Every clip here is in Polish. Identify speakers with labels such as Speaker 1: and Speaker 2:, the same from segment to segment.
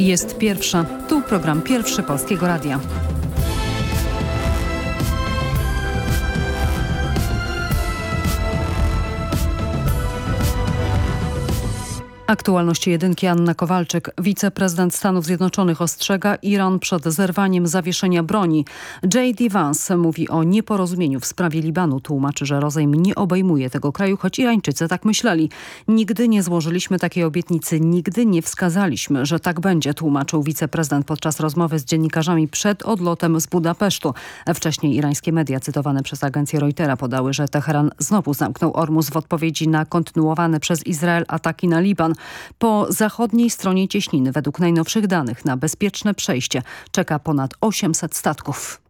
Speaker 1: Jest pierwsza. Tu program pierwszy Polskiego Radia. Aktualności jedynki Anna Kowalczyk. Wiceprezydent Stanów Zjednoczonych ostrzega Iran przed zerwaniem zawieszenia broni. J.D. Vance mówi o nieporozumieniu w sprawie Libanu. Tłumaczy, że rozejm nie obejmuje tego kraju, choć Irańczycy tak myśleli. Nigdy nie złożyliśmy takiej obietnicy, nigdy nie wskazaliśmy, że tak będzie, tłumaczył wiceprezydent podczas rozmowy z dziennikarzami przed odlotem z Budapesztu. Wcześniej irańskie media cytowane przez agencję Reutera podały, że Teheran znowu zamknął Ormus w odpowiedzi na kontynuowane przez Izrael ataki na Liban. Po zachodniej stronie cieśniny według najnowszych danych na bezpieczne przejście czeka ponad 800 statków.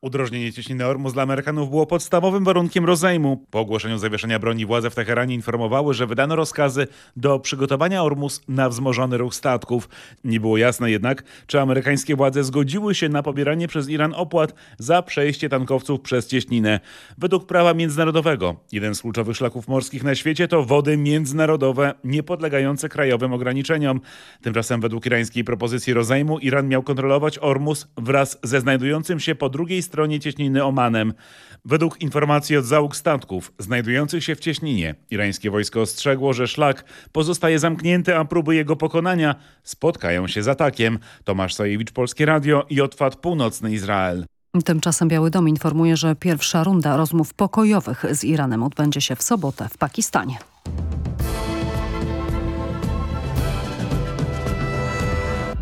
Speaker 2: Udrożnienie cieśniny Ormus dla Amerykanów było podstawowym warunkiem rozejmu. Po ogłoszeniu zawieszenia broni władze w Teheranie informowały, że wydano rozkazy do przygotowania Ormus na wzmożony ruch statków. Nie było jasne jednak, czy amerykańskie władze zgodziły się na pobieranie przez Iran opłat za przejście tankowców przez cieśninę. Według prawa międzynarodowego jeden z kluczowych szlaków morskich na świecie to wody międzynarodowe niepodlegające krajowym ograniczeniom. Tymczasem według irańskiej propozycji rozejmu Iran miał kontrolować Ormus wraz ze znajdującym się po drugiej stronie cieśniny Omanem. Według informacji od załóg statków znajdujących się w cieśninie, irańskie wojsko ostrzegło, że szlak pozostaje zamknięty, a próby jego pokonania spotkają się z atakiem. Tomasz Sajewicz, Polskie Radio i Otwad Północny Izrael.
Speaker 1: Tymczasem Biały Dom informuje, że pierwsza runda rozmów pokojowych z Iranem odbędzie się w sobotę w Pakistanie.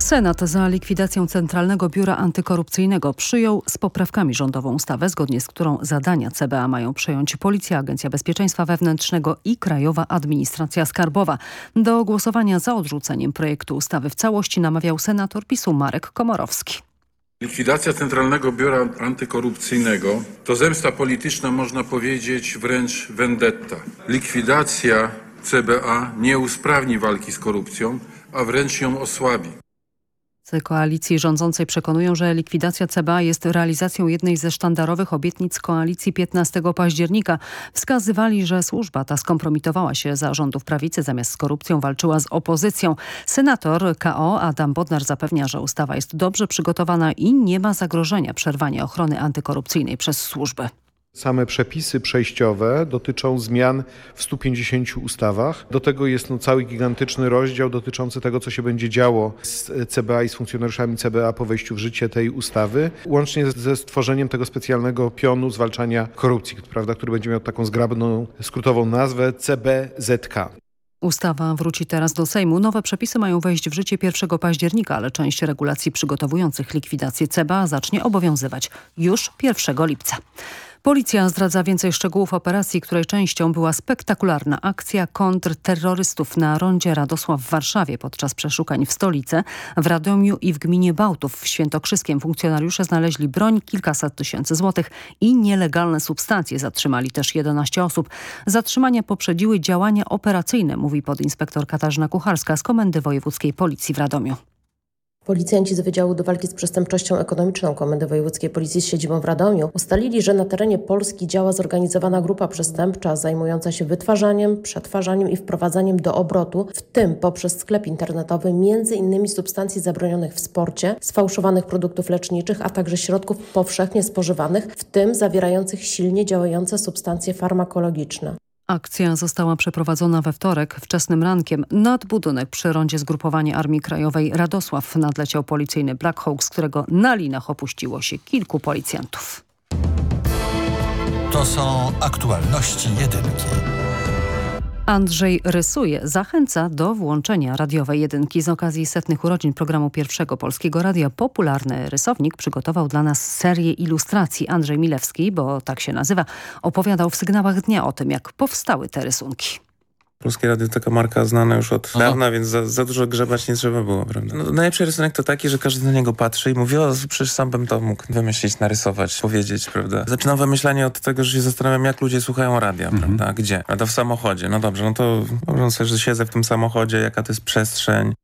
Speaker 1: Senat za likwidacją Centralnego Biura Antykorupcyjnego przyjął z poprawkami rządową ustawę, zgodnie z którą zadania CBA mają przejąć Policja, Agencja Bezpieczeństwa Wewnętrznego i Krajowa Administracja Skarbowa. Do głosowania za odrzuceniem projektu ustawy w całości namawiał senator PiSu Marek Komorowski.
Speaker 3: Likwidacja Centralnego Biura Antykorupcyjnego to zemsta polityczna, można powiedzieć wręcz vendetta. Likwidacja CBA nie usprawni walki z korupcją, a wręcz ją osłabi.
Speaker 1: Koalicji rządzącej przekonują, że likwidacja CBA jest realizacją jednej ze sztandarowych obietnic koalicji 15 października. Wskazywali, że służba ta skompromitowała się za rządów prawicy, zamiast z korupcją walczyła z opozycją. Senator KO Adam Bodnar zapewnia, że ustawa jest dobrze przygotowana i nie ma zagrożenia przerwania ochrony antykorupcyjnej przez służbę.
Speaker 4: Same przepisy przejściowe dotyczą zmian w 150 ustawach. Do tego jest no, cały gigantyczny rozdział dotyczący tego, co się będzie działo z CBA i z funkcjonariuszami CBA po wejściu w życie tej ustawy, łącznie ze stworzeniem tego specjalnego pionu zwalczania korupcji, prawda, który będzie miał taką zgrabną, skrótową nazwę CBZK.
Speaker 1: Ustawa wróci teraz do Sejmu. Nowe przepisy mają wejść w życie 1 października, ale część regulacji przygotowujących likwidację CBA zacznie obowiązywać już 1 lipca. Policja zdradza więcej szczegółów operacji, której częścią była spektakularna akcja kontrterrorystów na rondzie Radosław w Warszawie podczas przeszukań w stolicy, w Radomiu i w gminie Bałtów w Świętokrzyskiem. Funkcjonariusze znaleźli broń, kilkaset tysięcy złotych i nielegalne substancje. Zatrzymali też 11 osób. Zatrzymania poprzedziły działania operacyjne, mówi podinspektor Katarzyna Kucharska z Komendy Wojewódzkiej Policji w Radomiu.
Speaker 5: Policjanci z Wydziału do Walki z Przestępczością Ekonomiczną Komendy Wojewódzkiej Policji z siedzibą w Radomiu ustalili, że na terenie Polski działa zorganizowana grupa przestępcza zajmująca się wytwarzaniem, przetwarzaniem i wprowadzaniem do obrotu, w tym poprzez sklep internetowy, między innymi substancji zabronionych w sporcie, sfałszowanych produktów leczniczych, a także środków powszechnie spożywanych, w tym zawierających silnie działające substancje farmakologiczne.
Speaker 1: Akcja została przeprowadzona we wtorek wczesnym rankiem. Nad budynek przy rondzie zgrupowania Armii Krajowej Radosław nadleciał policyjny Black Hawk, z którego na linach opuściło się kilku policjantów.
Speaker 6: To są aktualności jedynki.
Speaker 1: Andrzej rysuje, zachęca do włączenia radiowej jedynki z okazji setnych urodzin programu Pierwszego Polskiego Radia. Popularny rysownik przygotował dla nas serię ilustracji. Andrzej Milewski, bo tak się nazywa, opowiadał w sygnałach dnia o tym, jak powstały te rysunki.
Speaker 7: Polskie Radio to taka marka znana już od Aha. dawna, więc za, za, dużo grzebać nie trzeba było, prawda? No, najlepszy rysunek to taki, że każdy na niego patrzy i mówi, o przecież sam bym to mógł wymyślić, narysować, powiedzieć, prawda? Zaczynam wymyślanie od tego, że się zastanawiam, jak ludzie słuchają radia, mhm. prawda? Gdzie? Prawda? W samochodzie. No dobrze, no to wyobrażam sobie, że siedzę w tym samochodzie, jaka to jest przestrzeń.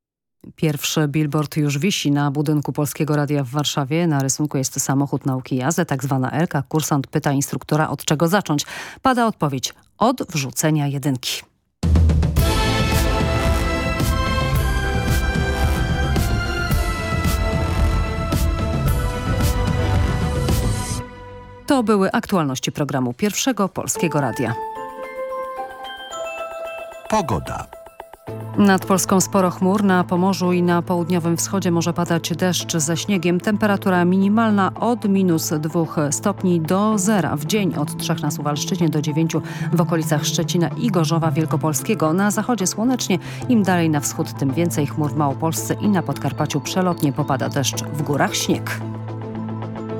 Speaker 1: Pierwszy billboard już wisi na budynku Polskiego Radia w Warszawie. Na rysunku jest samochód nauki jazdy, tak zwana Elka. Kursant pyta instruktora, od czego zacząć. Pada odpowiedź, od wrzucenia jedynki. To były aktualności programu Pierwszego Polskiego Radia.
Speaker 6: Pogoda.
Speaker 1: Nad Polską sporo chmur, na Pomorzu i na południowym wschodzie może padać deszcz ze śniegiem. Temperatura minimalna od minus 2 stopni do zera. W dzień od 3 na Suwalszczyźnie do 9 w okolicach Szczecina i Gorzowa Wielkopolskiego. Na zachodzie słonecznie, im dalej na wschód tym więcej chmur w Małopolsce i na Podkarpaciu przelotnie popada deszcz. W górach śnieg.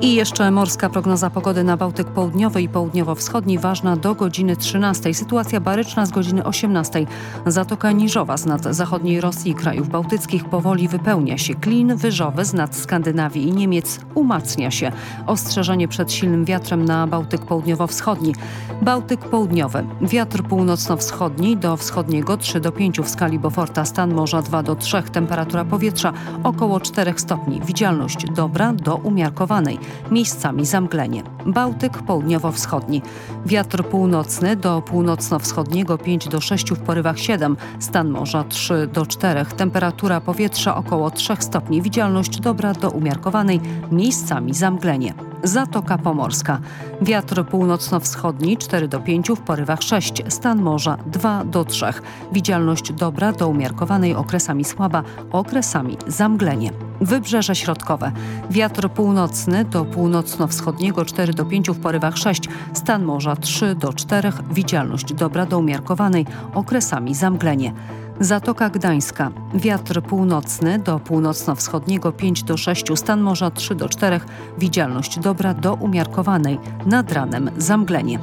Speaker 1: I jeszcze morska prognoza pogody na Bałtyk Południowy i Południowo-Wschodni ważna do godziny 13. Sytuacja baryczna z godziny 18. Zatoka Niżowa z nad zachodniej Rosji i krajów bałtyckich powoli wypełnia się. Klin wyżowy z nad Skandynawii i Niemiec umacnia się. Ostrzeżenie przed silnym wiatrem na Bałtyk Południowo-Wschodni. Bałtyk Południowy. Wiatr północno-wschodni do wschodniego 3 do 5 w skali Beauforta. Stan morza 2 do 3. Temperatura powietrza około 4 stopni. Widzialność dobra do umiarkowanej miejscami zamglenie. Bałtyk południowo-wschodni. Wiatr północny do północno-wschodniego 5 do 6 w porywach 7. Stan morza 3 do 4. Temperatura powietrza około 3 stopni. Widzialność dobra do umiarkowanej. Miejscami zamglenie. Zatoka Pomorska. Wiatr północno-wschodni 4 do 5 w porywach 6. Stan morza 2 do 3. Widzialność dobra do umiarkowanej okresami słaba, okresami zamglenie. Wybrzeże środkowe. Wiatr północny do północno-wschodniego 4 do 5 w porywach 6. Stan morza 3 do 4. Widzialność dobra do umiarkowanej, okresami zamglenie. Zatoka Gdańska. Wiatr północny do północno-wschodniego 5 do 6, stan morza 3 do 4, widzialność dobra do umiarkowanej, nad ranem zamglenie.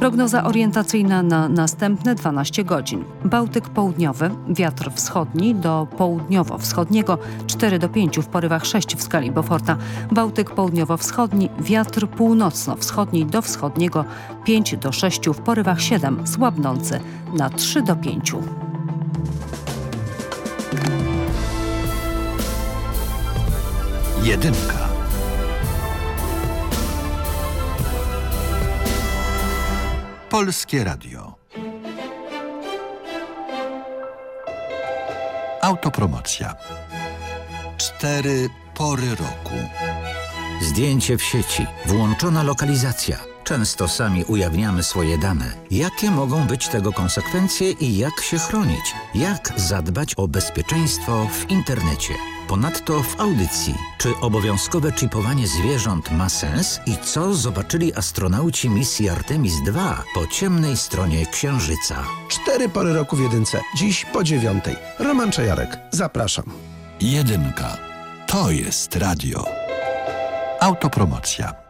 Speaker 1: Prognoza orientacyjna na następne 12 godzin. Bałtyk południowy, wiatr wschodni do południowo-wschodniego 4 do 5 w porywach 6 w skali Beauforta. Bałtyk południowo-wschodni, wiatr północno-wschodni do wschodniego 5 do 6 w porywach 7, słabnący na 3 do 5.
Speaker 6: Jedynka. Polskie Radio. Autopromocja. Cztery pory roku.
Speaker 8: Zdjęcie w sieci, włączona lokalizacja. Często sami ujawniamy swoje dane. Jakie mogą być tego konsekwencje i jak się chronić? Jak zadbać o bezpieczeństwo w internecie? Ponadto w audycji, czy obowiązkowe chipowanie zwierząt ma sens i co zobaczyli astronauci misji Artemis II po ciemnej stronie Księżyca?
Speaker 9: Cztery pory roku w jedynce. Dziś po dziewiątej. Roman Czajarek. Zapraszam.
Speaker 6: Jedynka. To jest radio. Autopromocja.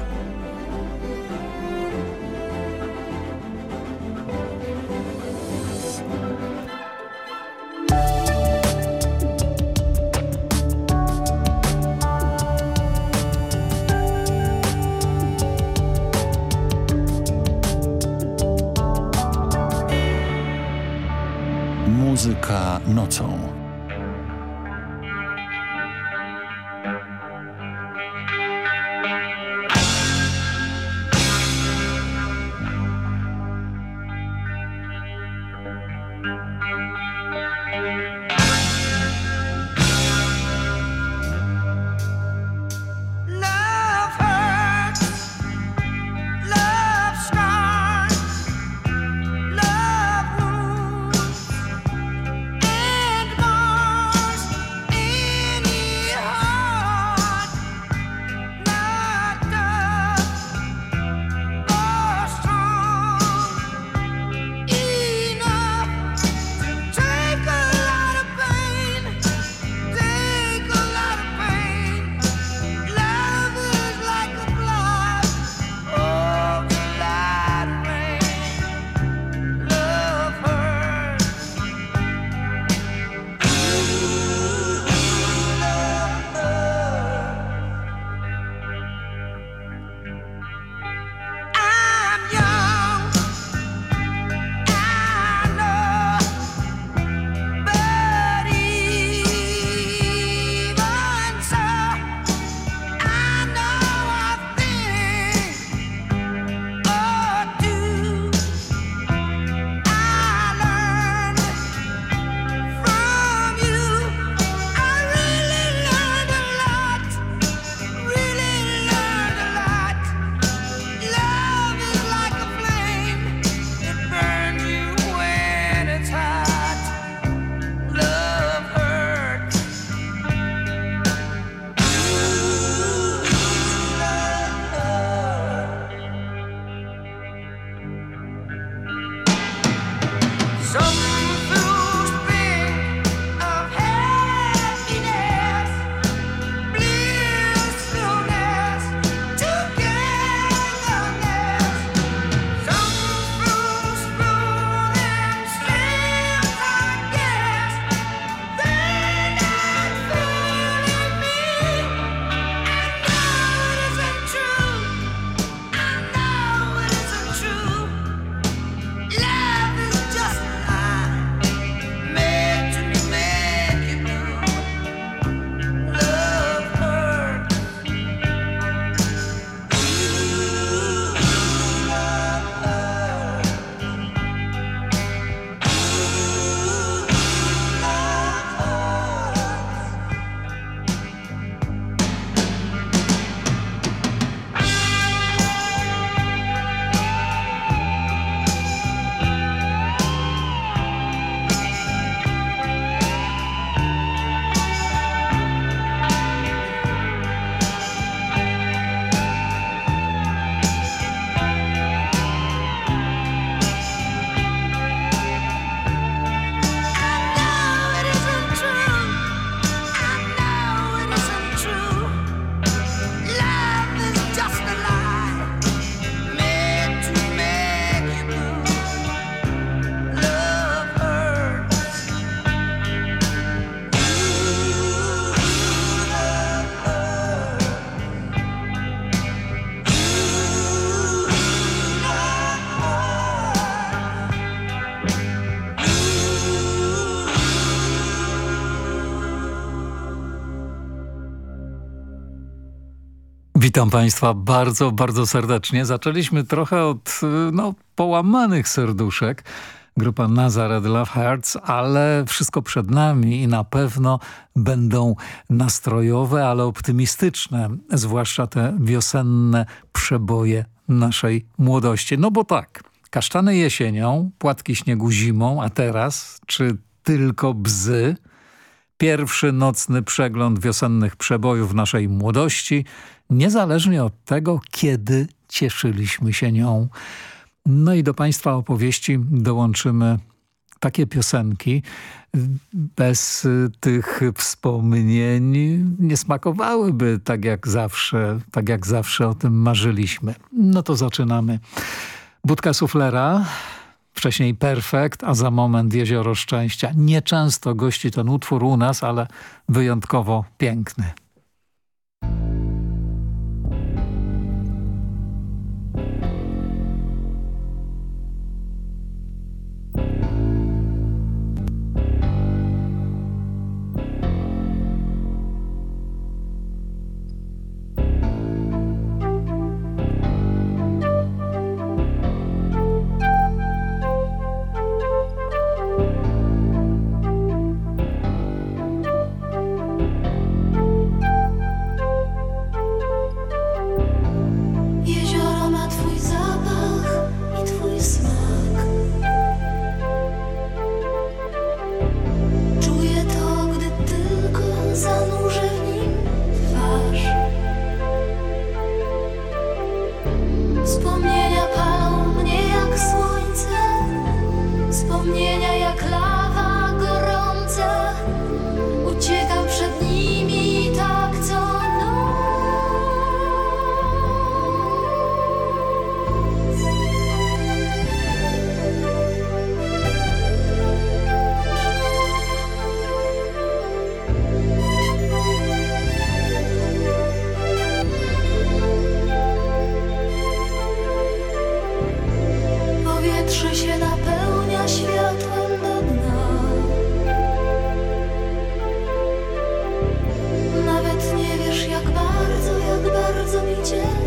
Speaker 10: Witam Państwa bardzo, bardzo serdecznie. Zaczęliśmy trochę od no, połamanych serduszek. Grupa Nazareth Love Hearts, ale wszystko przed nami i na pewno będą nastrojowe, ale optymistyczne, zwłaszcza te wiosenne przeboje naszej młodości. No bo tak, kasztany jesienią, płatki śniegu zimą, a teraz czy tylko bzy? Pierwszy nocny przegląd wiosennych przebojów naszej młodości, niezależnie od tego, kiedy cieszyliśmy się nią. No i do Państwa opowieści dołączymy takie piosenki. Bez tych wspomnień nie smakowałyby tak jak zawsze, tak jak zawsze o tym marzyliśmy. No to zaczynamy. Budka suflera, wcześniej Perfekt, a za moment Jezioro Szczęścia. Nieczęsto gości ten utwór u nas, ale wyjątkowo piękny.
Speaker 11: 怎么明？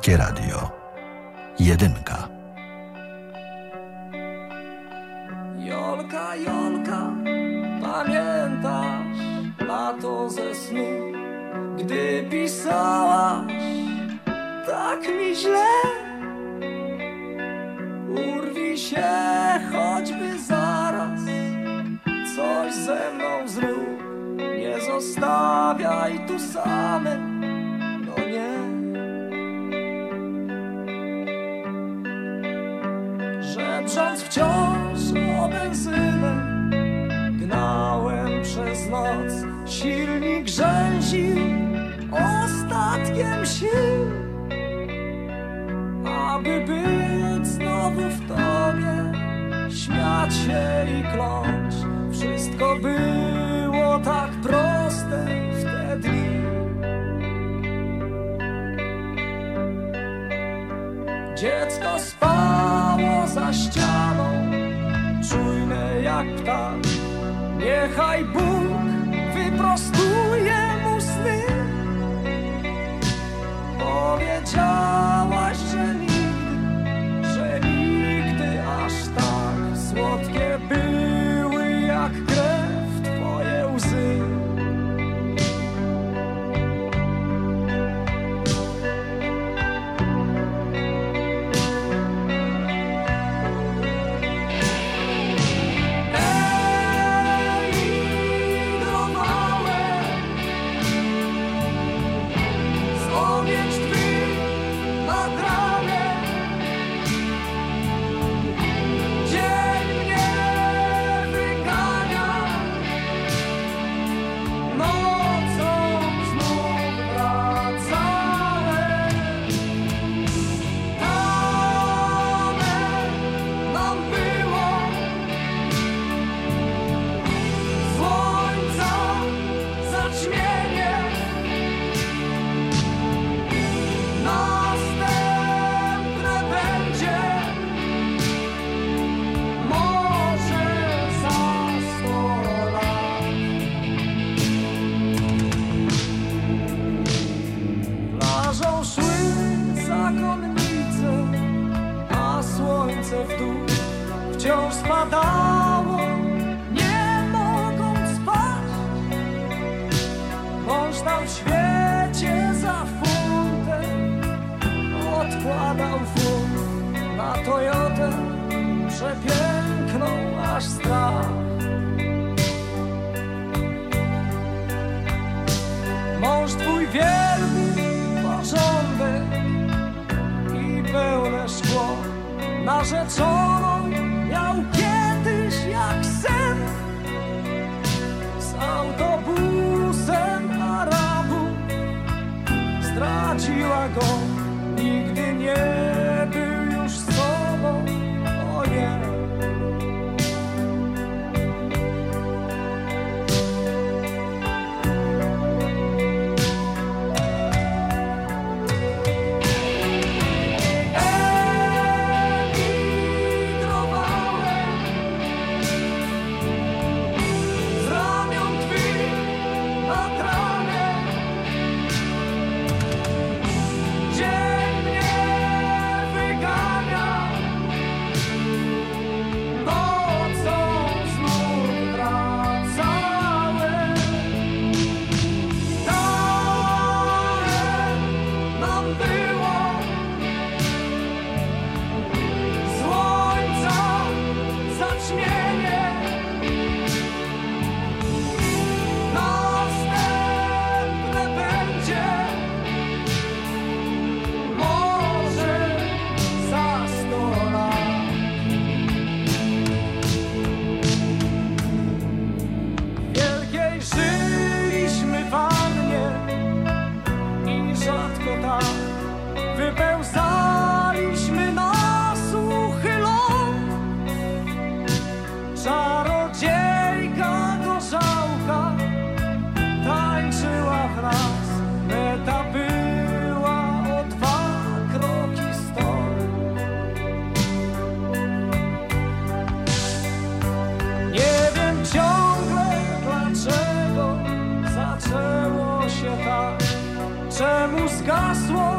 Speaker 12: Polskie Radio. Niechaj Bóg wyprostuje mu sny. Powiedział. narzeczoną miał kiedyś jak sen z autobusem Arabu straciła go nigdy nie. Gospel.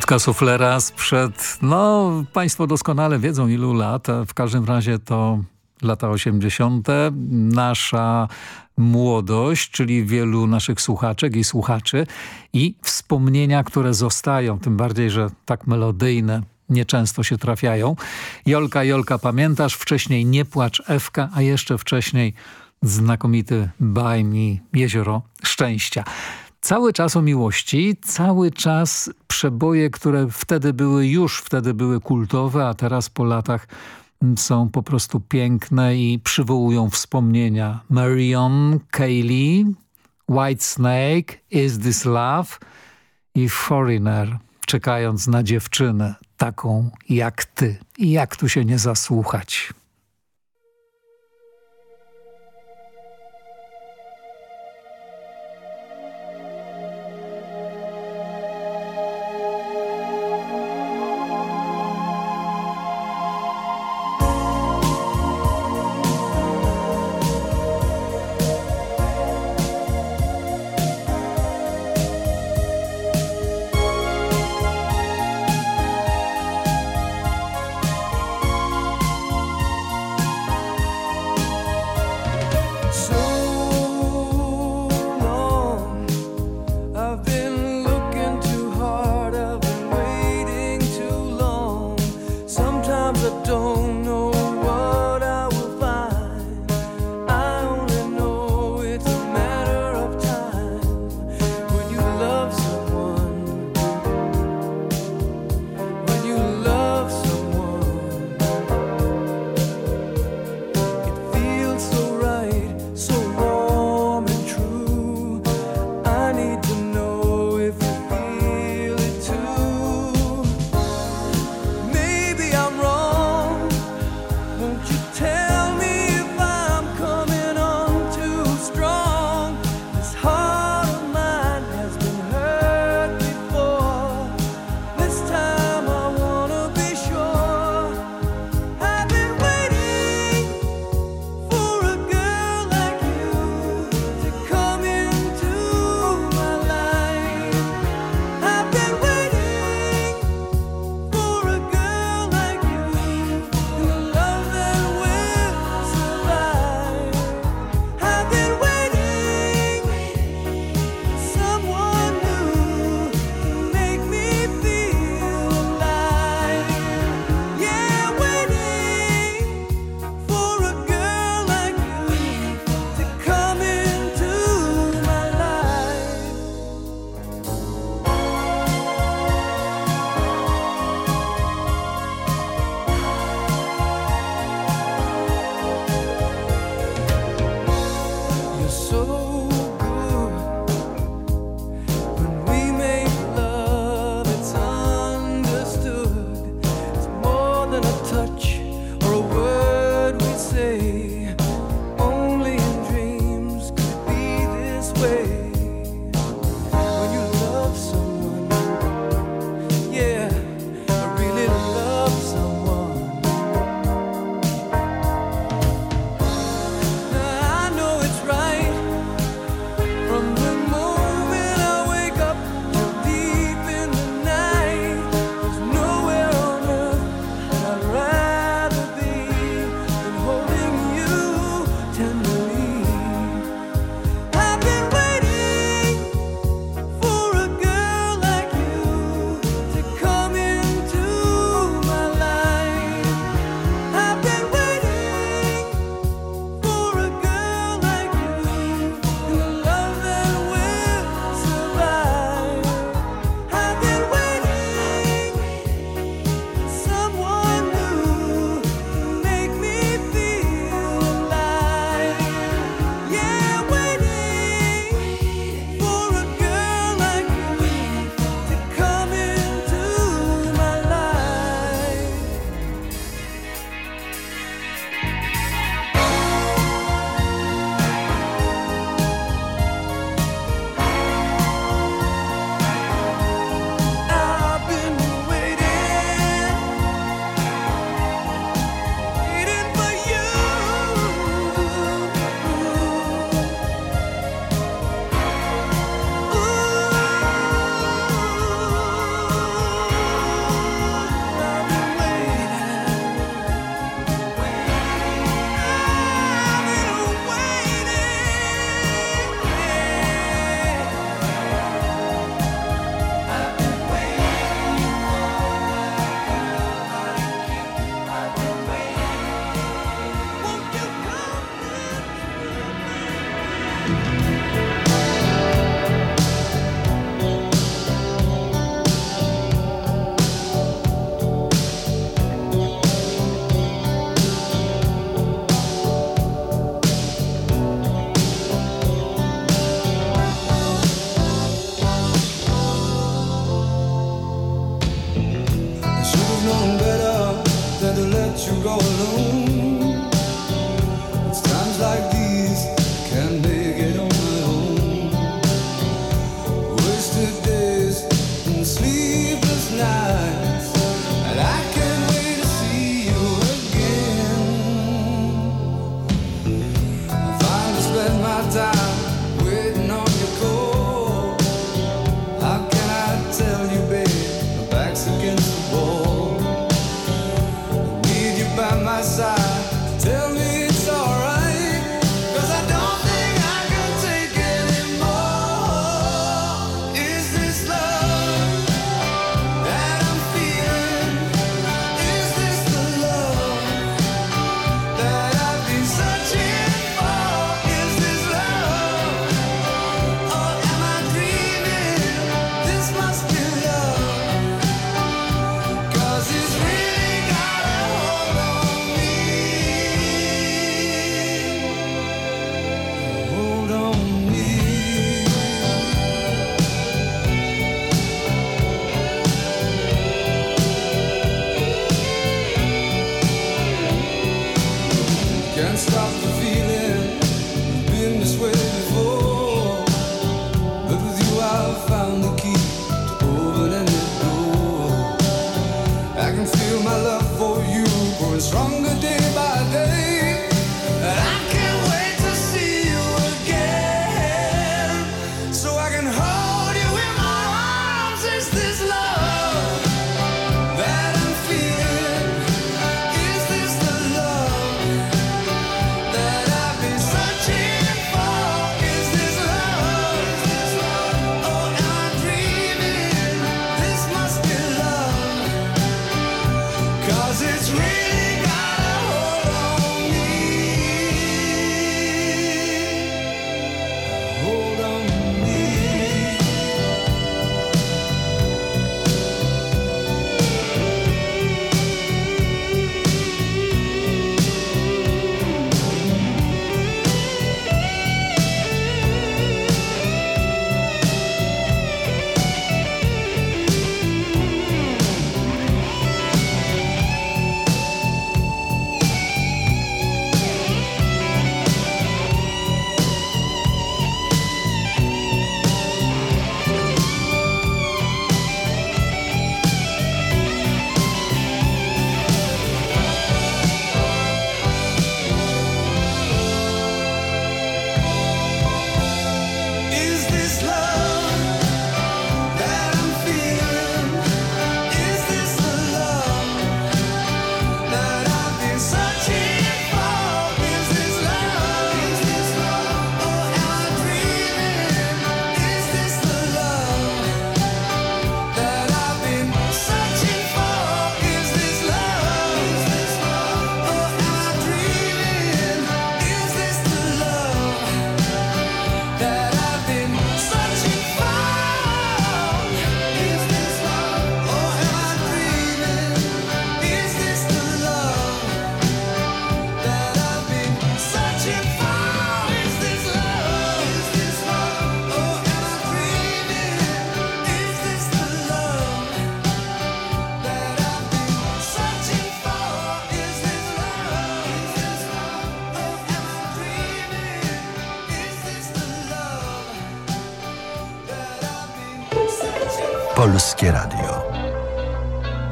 Speaker 10: Budka suflera sprzed, no Państwo doskonale wiedzą ilu lat, w każdym razie to lata 80. Nasza młodość, czyli wielu naszych słuchaczek i słuchaczy i wspomnienia, które zostają, tym bardziej, że tak melodyjne nieczęsto się trafiają. Jolka, Jolka, pamiętasz? Wcześniej Nie płacz Ewka, a jeszcze wcześniej znakomity Baj mi Jezioro Szczęścia. Cały czas o miłości, cały czas przeboje, które wtedy były, już wtedy były kultowe, a teraz po latach są po prostu piękne i przywołują wspomnienia. Marion, Kaylee, White Snake, Is This Love i Foreigner, czekając na dziewczynę taką jak ty. I jak tu się nie zasłuchać?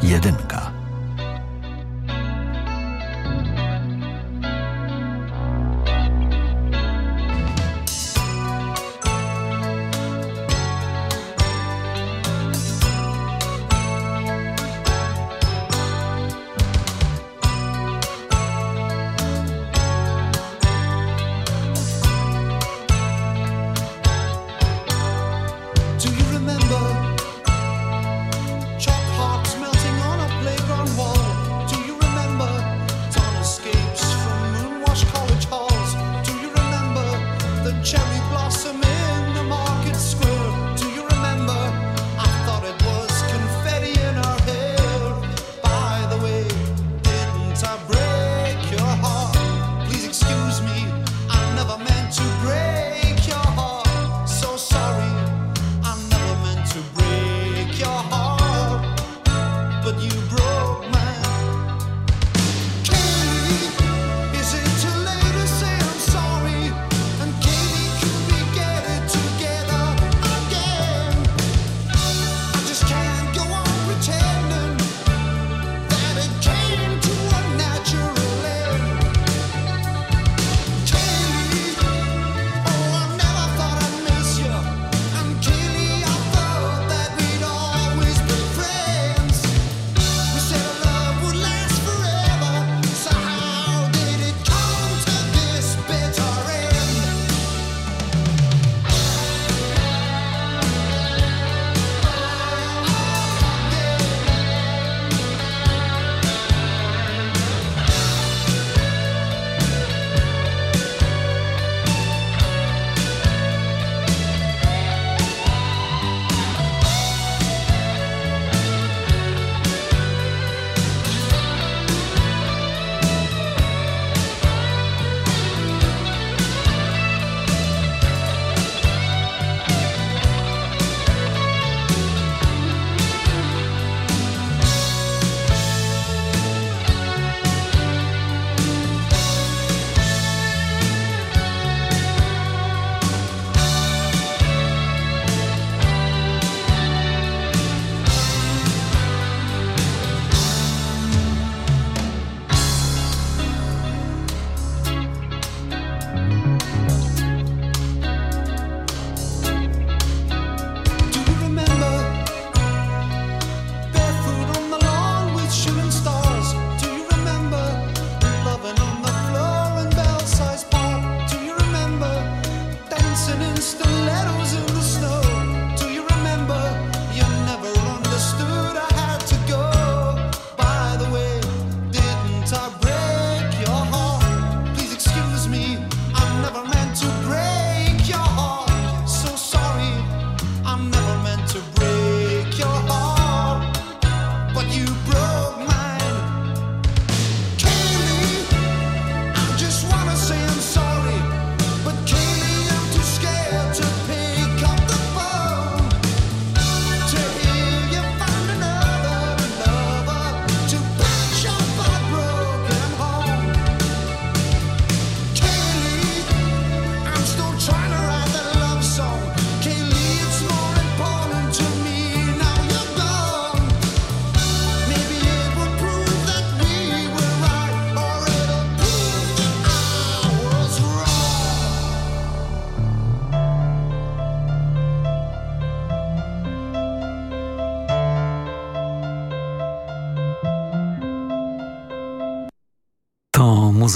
Speaker 11: Jedynka.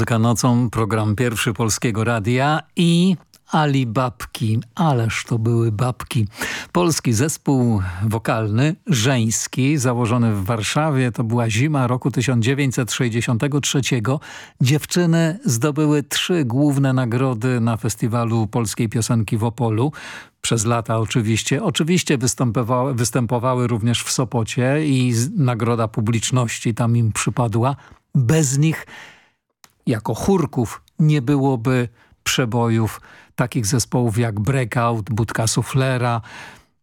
Speaker 10: Muzyka nocą, program pierwszy Polskiego Radia i Ali Babki, ależ to były babki. Polski zespół wokalny, żeński, założony w Warszawie, to była zima roku 1963. Dziewczyny zdobyły trzy główne nagrody na festiwalu polskiej piosenki w Opolu. Przez lata oczywiście. Oczywiście występowały, występowały również w Sopocie i nagroda publiczności tam im przypadła. Bez nich jako chórków nie byłoby przebojów takich zespołów jak Breakout, Budka Suflera,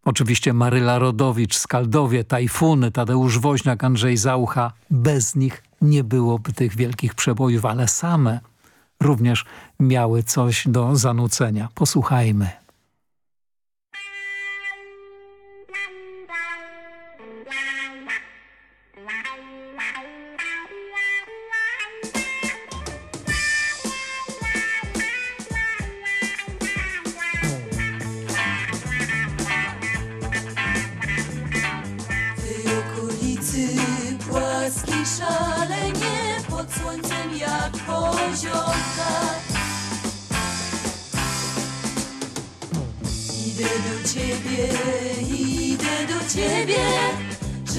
Speaker 10: oczywiście Maryla Rodowicz, Skaldowie, Tajfuny, Tadeusz Woźniak, Andrzej Zaucha. Bez nich nie byłoby tych wielkich przebojów, ale same również miały coś do zanucenia. Posłuchajmy.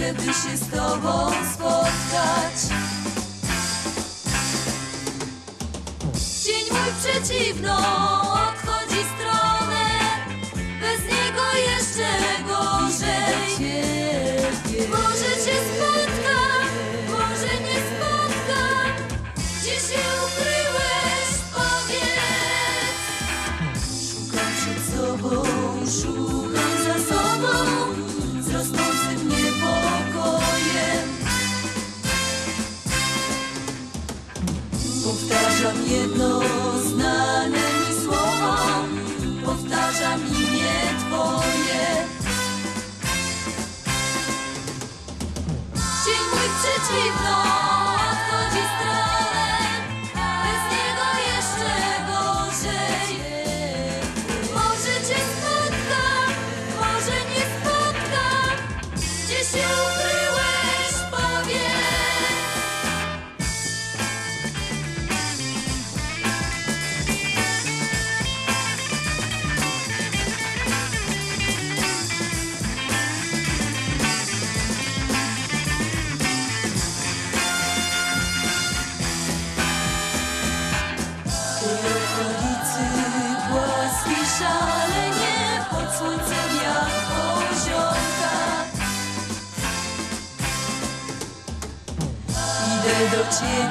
Speaker 13: Żeby się z tobą spotkać. Cień mój przeciwną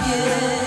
Speaker 13: do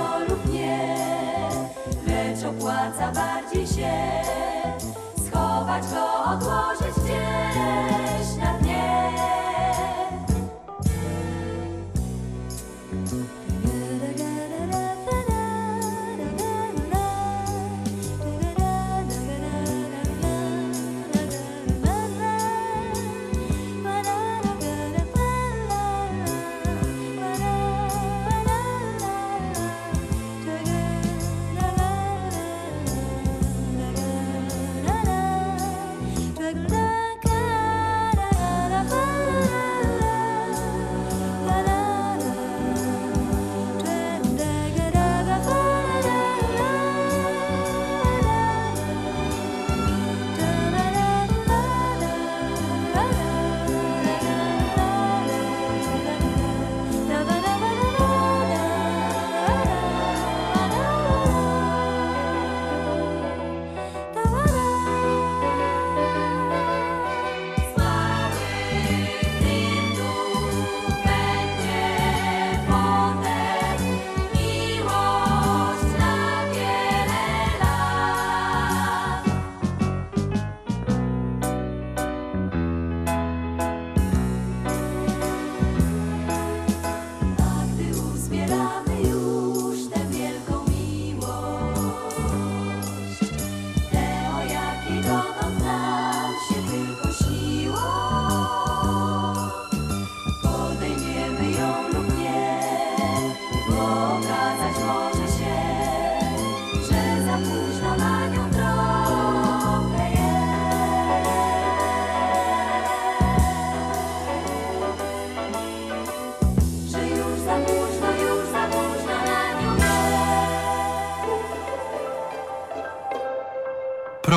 Speaker 13: to lub nie, lecz opłaca bardziej się schować go, odłożyć gdzieś na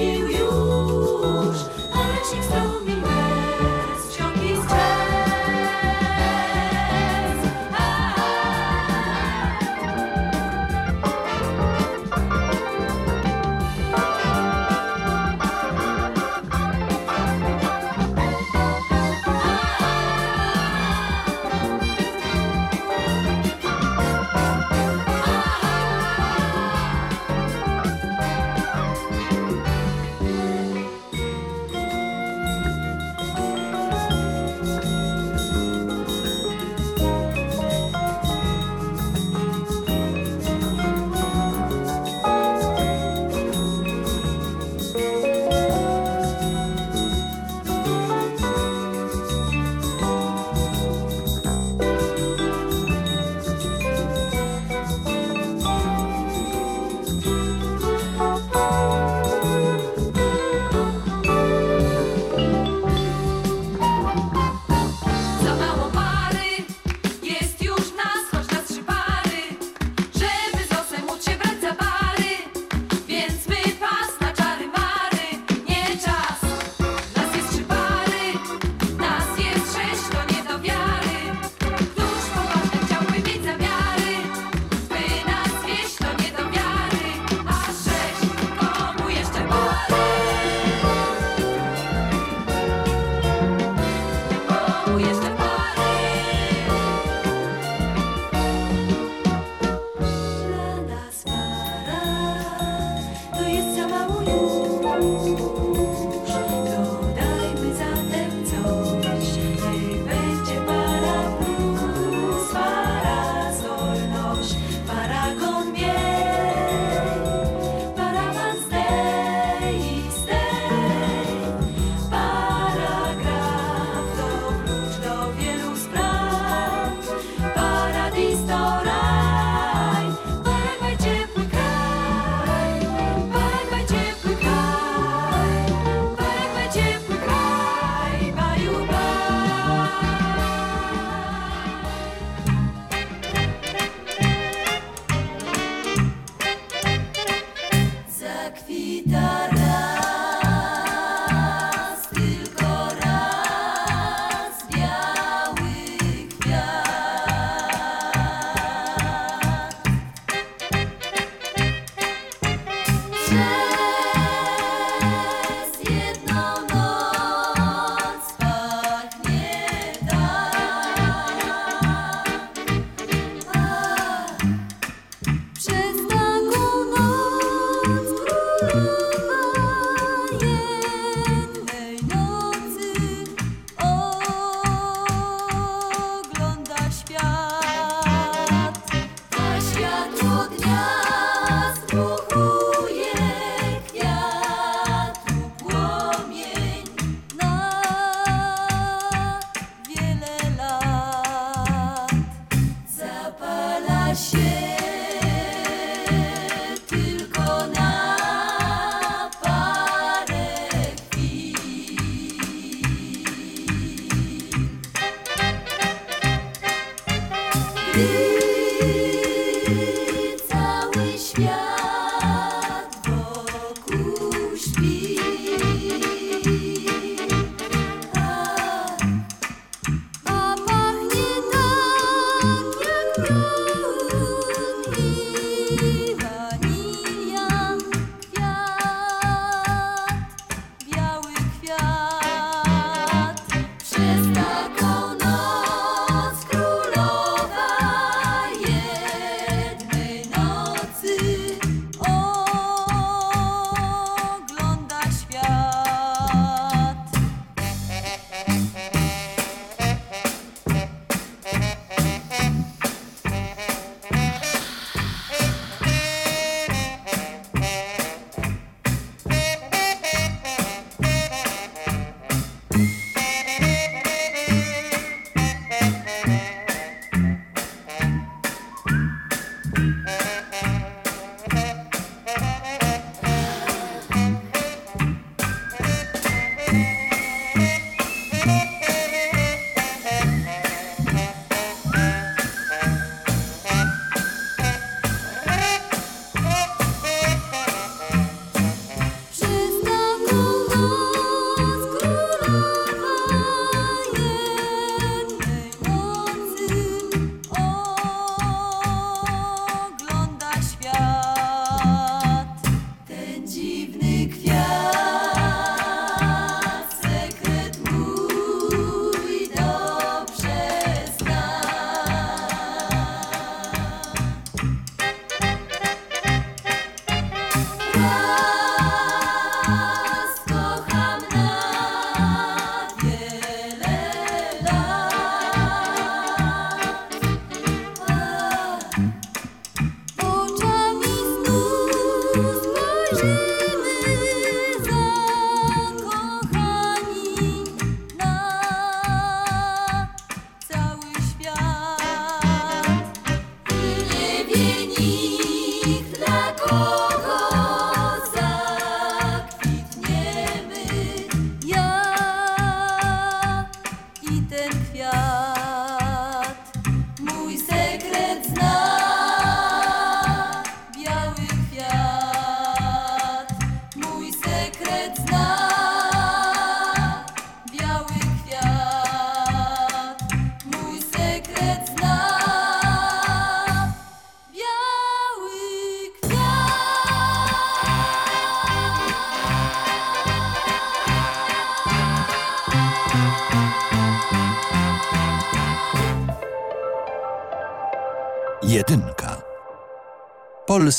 Speaker 13: until